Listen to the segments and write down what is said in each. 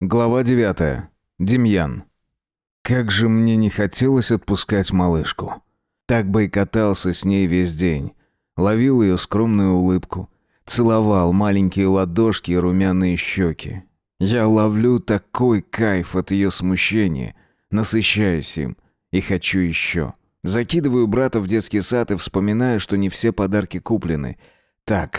Глава 9. Демьян. Как же мне не хотелось отпускать малышку. Так бы и катался с ней весь день. Ловил ее скромную улыбку. Целовал маленькие ладошки и румяные щеки. Я ловлю такой кайф от ее смущения. Насыщаюсь им. И хочу еще. Закидываю брата в детский сад и вспоминаю, что не все подарки куплены. Так,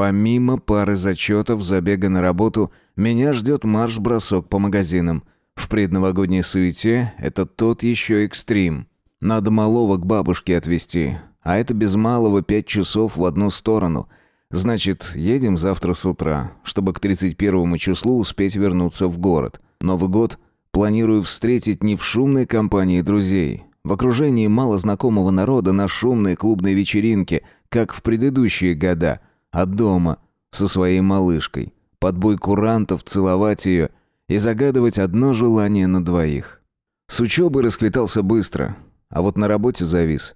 Помимо пары зачетов, забега на работу, меня ждет марш-бросок по магазинам. В предновогодней суете это тот еще экстрим. Надо малого к бабушке отвезти, а это без малого пять часов в одну сторону. Значит, едем завтра с утра, чтобы к 31 числу успеть вернуться в город. Новый год планирую встретить не в шумной компании друзей, в окружении малознакомого народа на шумной клубной вечеринке, как в предыдущие года – а дома со своей малышкой, под бой курантов целовать ее и загадывать одно желание на двоих. С учебой расквитался быстро, а вот на работе завис.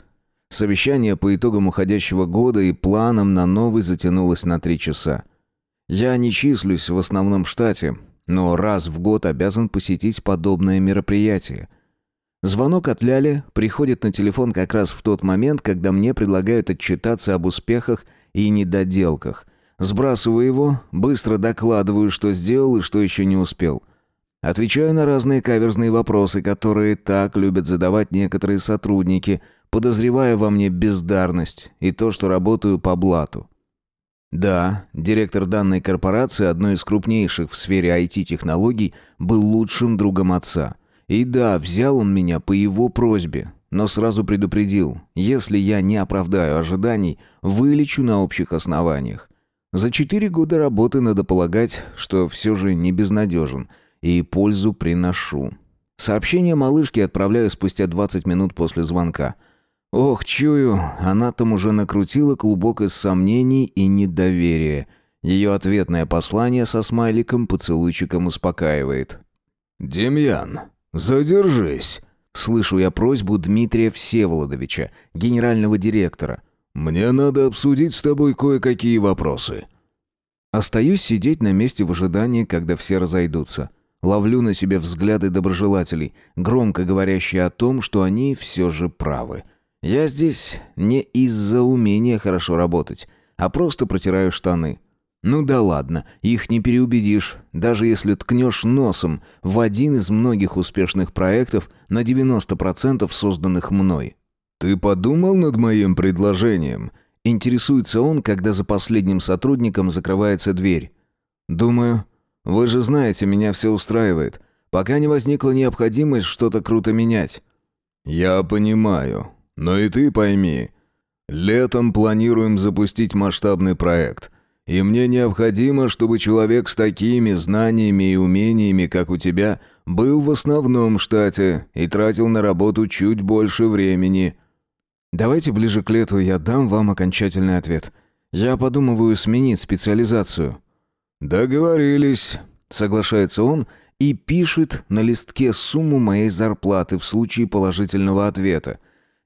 Совещание по итогам уходящего года и планам на новый затянулось на три часа. Я не числюсь в основном штате, но раз в год обязан посетить подобное мероприятие. Звонок от Ляли приходит на телефон как раз в тот момент, когда мне предлагают отчитаться об успехах и недоделках. Сбрасываю его, быстро докладываю, что сделал и что еще не успел. Отвечаю на разные каверзные вопросы, которые так любят задавать некоторые сотрудники, подозревая во мне бездарность и то, что работаю по блату. Да, директор данной корпорации, одной из крупнейших в сфере IT-технологий, был лучшим другом отца. И да, взял он меня по его просьбе, но сразу предупредил, если я не оправдаю ожиданий, вылечу на общих основаниях. За четыре года работы надо полагать, что все же не безнадежен, и пользу приношу. Сообщение малышке отправляю спустя 20 минут после звонка. Ох, чую, она там уже накрутила клубок из сомнений и недоверия. Ее ответное послание со смайликом-поцелуйчиком успокаивает. «Демьян, задержись!» Слышу я просьбу Дмитрия Всеволодовича, генерального директора. «Мне надо обсудить с тобой кое-какие вопросы». Остаюсь сидеть на месте в ожидании, когда все разойдутся. Ловлю на себе взгляды доброжелателей, громко говорящие о том, что они все же правы. Я здесь не из-за умения хорошо работать, а просто протираю штаны. Ну да ладно, их не переубедишь, даже если ткнешь носом в один из многих успешных проектов на 90% созданных мной. «Ты подумал над моим предложением?» Интересуется он, когда за последним сотрудником закрывается дверь. «Думаю. Вы же знаете, меня все устраивает. Пока не возникла необходимость что-то круто менять». «Я понимаю. Но и ты пойми. Летом планируем запустить масштабный проект. И мне необходимо, чтобы человек с такими знаниями и умениями, как у тебя, был в основном штате и тратил на работу чуть больше времени. Давайте ближе к лету я дам вам окончательный ответ. Я подумываю сменить специализацию. Договорились, соглашается он и пишет на листке сумму моей зарплаты в случае положительного ответа.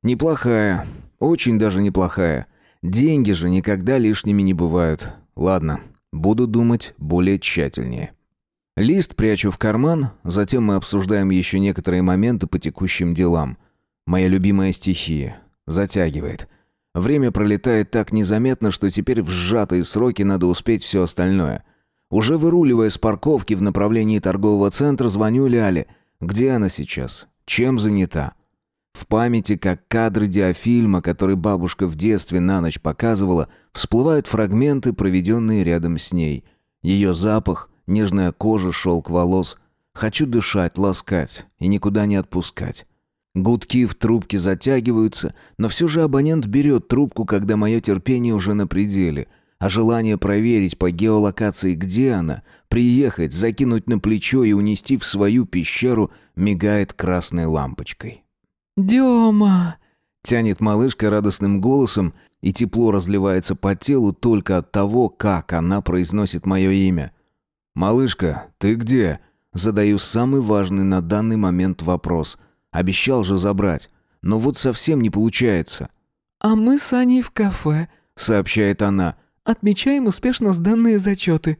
Неплохая, очень даже неплохая. Деньги же никогда лишними не бывают. Ладно, буду думать более тщательнее. Лист прячу в карман, затем мы обсуждаем еще некоторые моменты по текущим делам. Моя любимая стихия. Затягивает. Время пролетает так незаметно, что теперь в сжатые сроки надо успеть все остальное. Уже выруливая с парковки в направлении торгового центра, звоню Ляле. Где она сейчас? Чем занята? В памяти, как кадры диафильма, который бабушка в детстве на ночь показывала, всплывают фрагменты, проведенные рядом с ней. Ее запах, нежная кожа, шелк волос. Хочу дышать, ласкать и никуда не отпускать. Гудки в трубке затягиваются, но все же абонент берет трубку, когда мое терпение уже на пределе, а желание проверить по геолокации, где она, приехать, закинуть на плечо и унести в свою пещеру, мигает красной лампочкой. «Дема!» — тянет малышка радостным голосом, и тепло разливается по телу только от того, как она произносит мое имя. «Малышка, ты где?» Задаю самый важный на данный момент вопрос. Обещал же забрать, но вот совсем не получается. «А мы с Аней в кафе», — сообщает она. «Отмечаем успешно сданные зачеты».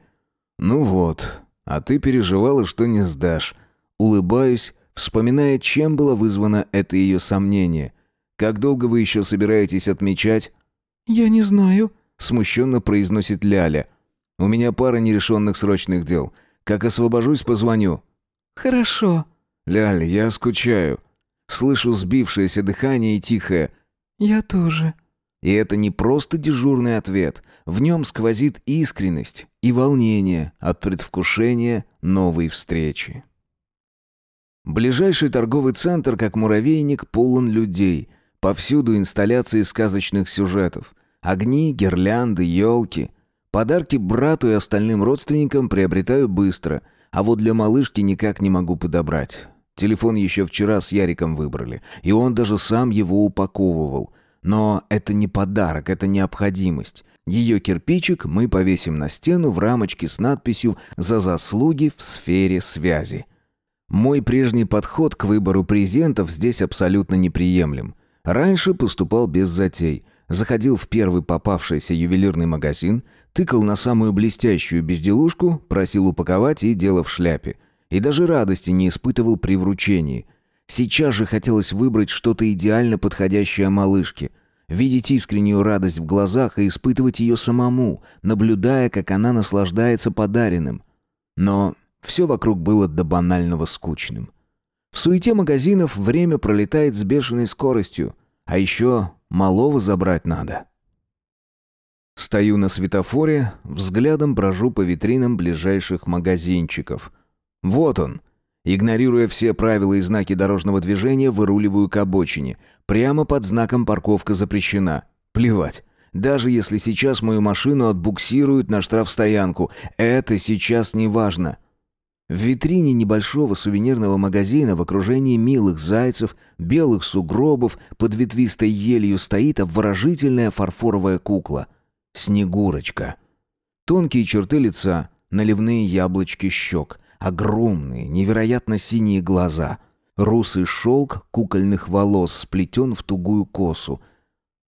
«Ну вот, А ты переживала, что не сдашь. Улыбаюсь, вспоминая, чем было вызвано это ее сомнение. Как долго вы еще собираетесь отмечать? «Я не знаю», — смущенно произносит Ляля. «У меня пара нерешенных срочных дел. Как освобожусь, позвоню». «Хорошо». «Ляль, я скучаю». Слышу сбившееся дыхание и тихое «Я тоже». И это не просто дежурный ответ. В нем сквозит искренность и волнение от предвкушения новой встречи. Ближайший торговый центр, как муравейник, полон людей. Повсюду инсталляции сказочных сюжетов. Огни, гирлянды, елки. Подарки брату и остальным родственникам приобретаю быстро, а вот для малышки никак не могу подобрать. Телефон еще вчера с Яриком выбрали, и он даже сам его упаковывал. Но это не подарок, это необходимость. Ее кирпичик мы повесим на стену в рамочке с надписью «За заслуги в сфере связи». Мой прежний подход к выбору презентов здесь абсолютно неприемлем. Раньше поступал без затей. Заходил в первый попавшийся ювелирный магазин, тыкал на самую блестящую безделушку, просил упаковать и дело в шляпе. И даже радости не испытывал при вручении. Сейчас же хотелось выбрать что-то идеально подходящее малышке. Видеть искреннюю радость в глазах и испытывать ее самому, наблюдая, как она наслаждается подаренным. Но все вокруг было до банального скучным. В суете магазинов время пролетает с бешеной скоростью, а еще малого забрать надо. Стою на светофоре, взглядом брожу по витринам ближайших магазинчиков. Вот он. Игнорируя все правила и знаки дорожного движения, выруливаю к обочине. Прямо под знаком «Парковка запрещена». Плевать. Даже если сейчас мою машину отбуксируют на штрафстоянку, это сейчас не важно. В витрине небольшого сувенирного магазина в окружении милых зайцев, белых сугробов, под ветвистой елью стоит обворожительная фарфоровая кукла. Снегурочка. Тонкие черты лица, наливные яблочки щек, огромные, невероятно синие глаза, русый шелк кукольных волос сплетен в тугую косу,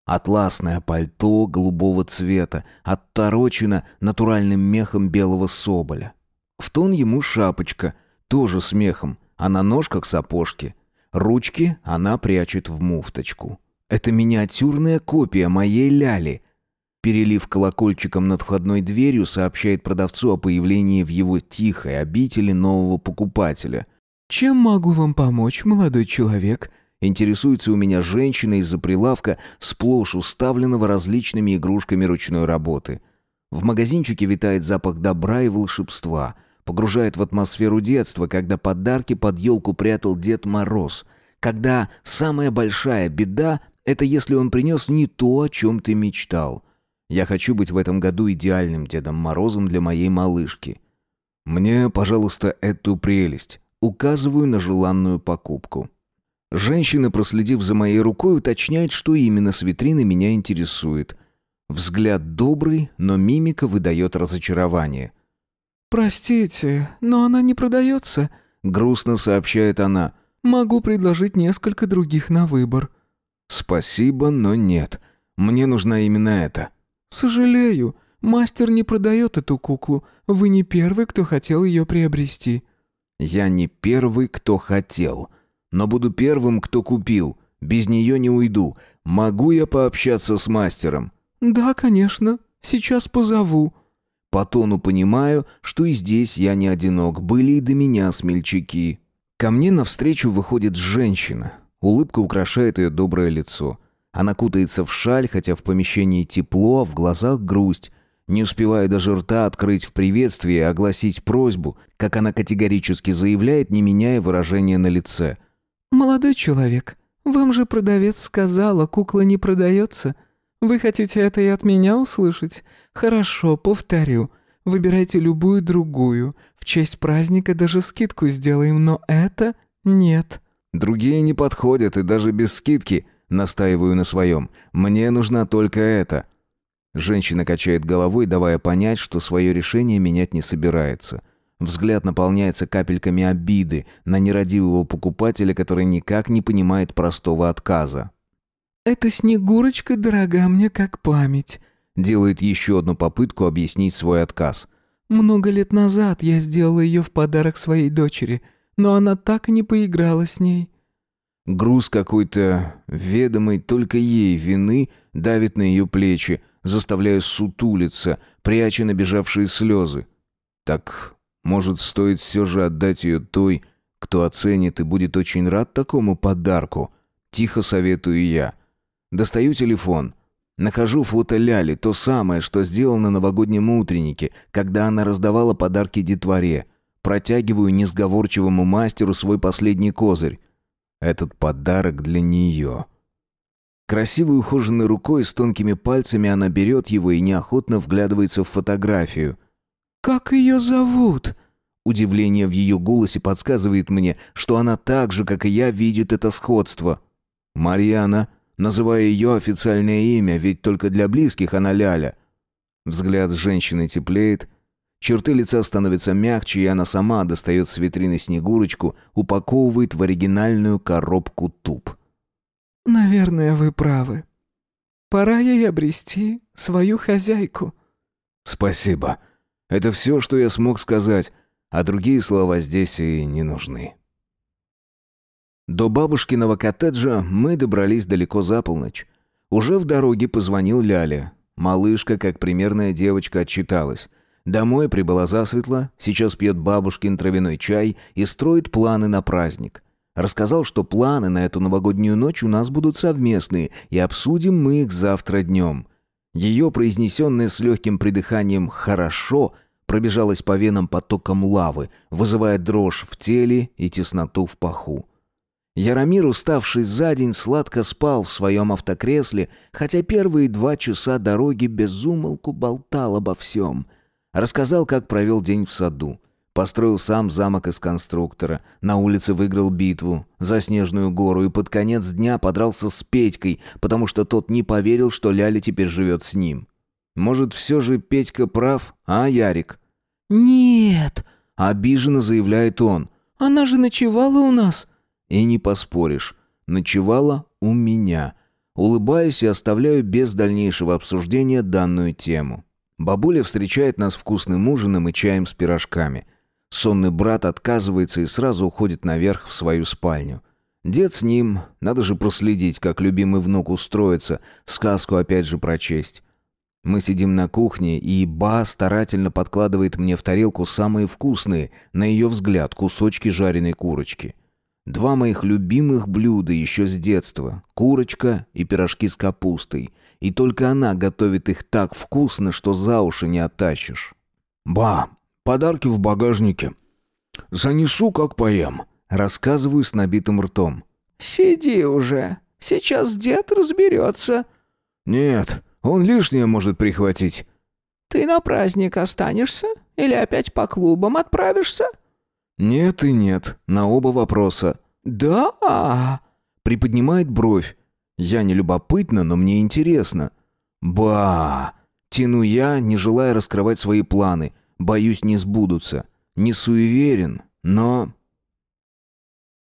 Атласное пальто голубого цвета, отторочено натуральным мехом белого соболя. В тон ему шапочка, тоже с мехом, а на ножках сапожки. Ручки она прячет в муфточку. Это миниатюрная копия моей ляли. Перелив колокольчиком над входной дверью, сообщает продавцу о появлении в его тихой обители нового покупателя. «Чем могу вам помочь, молодой человек?» Интересуется у меня женщина из-за прилавка, сплошь уставленного различными игрушками ручной работы. В магазинчике витает запах добра и волшебства. Погружает в атмосферу детства, когда подарки под елку прятал Дед Мороз. Когда самая большая беда — это если он принес не то, о чем ты мечтал. Я хочу быть в этом году идеальным Дедом Морозом для моей малышки. Мне, пожалуйста, эту прелесть. Указываю на желанную покупку. Женщина, проследив за моей рукой, уточняет, что именно с витрины меня интересует. Взгляд добрый, но мимика выдает разочарование. «Простите, но она не продается», — грустно сообщает она. «Могу предложить несколько других на выбор». «Спасибо, но нет. Мне нужна именно эта». «Сожалею, мастер не продает эту куклу. Вы не первый, кто хотел ее приобрести». «Я не первый, кто хотел», но буду первым, кто купил. Без нее не уйду. Могу я пообщаться с мастером?» «Да, конечно. Сейчас позову». По тону понимаю, что и здесь я не одинок. Были и до меня смельчаки. Ко мне навстречу выходит женщина. Улыбка украшает ее доброе лицо. Она кутается в шаль, хотя в помещении тепло, а в глазах грусть. Не успеваю даже рта открыть в приветствии и огласить просьбу, как она категорически заявляет, не меняя выражения на лице – «Молодой человек, вам же продавец сказала, кукла не продается. Вы хотите это и от меня услышать? Хорошо, повторю. Выбирайте любую другую. В честь праздника даже скидку сделаем, но это нет». «Другие не подходят, и даже без скидки», — настаиваю на своем. «Мне нужна только эта». Женщина качает головой, давая понять, что свое решение менять не собирается. Взгляд наполняется капельками обиды на нерадивого покупателя, который никак не понимает простого отказа. «Эта Снегурочка дорога мне как память», — делает еще одну попытку объяснить свой отказ. Много лет назад я сделала ее в подарок своей дочери, но она так и не поиграла с ней». Груз какой-то ведомой только ей вины давит на ее плечи, заставляя сутулиться, пряча набежавшие слезы. Так, может, стоит все же отдать ее той, кто оценит и будет очень рад такому подарку? Тихо советую я. Достаю телефон. Нахожу фото Ляли, то самое, что сделал на новогоднем утреннике, когда она раздавала подарки детворе. Протягиваю несговорчивому мастеру свой последний козырь. Этот подарок для нее. Красивой ухоженной рукой с тонкими пальцами она берет его и неохотно вглядывается в фотографию. «Как ее зовут?» Удивление в ее голосе подсказывает мне, что она так же, как и я, видит это сходство. «Марьяна», называя ее официальное имя, ведь только для близких она Ляля. Взгляд женщины теплеет, черты лица становятся мягче, и она сама достает с витрины снегурочку, упаковывает в оригинальную коробку туп. «Наверное, вы правы. Пора ей обрести свою хозяйку». «Спасибо. Это все, что я смог сказать, а другие слова здесь и не нужны». До бабушкиного коттеджа мы добрались далеко за полночь. Уже в дороге позвонил Ляля. Малышка, как примерная девочка, отчиталась. Домой прибыла засветло, сейчас пьет бабушкин травяной чай и строит планы на праздник. Рассказал, что планы на эту новогоднюю ночь у нас будут совместные, и обсудим мы их завтра днем. Ее произнесенное с легким придыханием «хорошо» пробежалось по венам потоком лавы, вызывая дрожь в теле и тесноту в паху. Яромир, уставший за день, сладко спал в своем автокресле, хотя первые два часа дороги безумолку болтал обо всем. Рассказал, как провел день в саду. Построил сам замок из конструктора, на улице выиграл битву за Снежную гору и под конец дня подрался с Петькой, потому что тот не поверил, что Ляля теперь живет с ним. Может, все же Петька прав, а, Ярик? «Нет!» — обиженно заявляет он. «Она же ночевала у нас!» И не поспоришь, ночевала у меня. Улыбаюсь и оставляю без дальнейшего обсуждения данную тему. Бабуля встречает нас вкусным ужином и чаем с пирожками — Сонный брат отказывается и сразу уходит наверх в свою спальню. Дед с ним, надо же проследить, как любимый внук устроится, сказку опять же прочесть. Мы сидим на кухне, и Ба старательно подкладывает мне в тарелку самые вкусные, на ее взгляд, кусочки жареной курочки. Два моих любимых блюда еще с детства – курочка и пирожки с капустой. И только она готовит их так вкусно, что за уши не оттащишь. «Ба, Подарки в багажнике. Занесу, как поем. Рассказываю с набитым ртом. «Сиди уже. Сейчас дед разберется». «Нет, он лишнее может прихватить». «Ты на праздник останешься? Или опять по клубам отправишься?» «Нет и нет, на оба вопроса». «Да?» Приподнимает бровь. Я не любопытна, но мне интересно. «Ба!» Тяну я, не желая раскрывать свои планы. Боюсь, не сбудутся. Не суеверен, но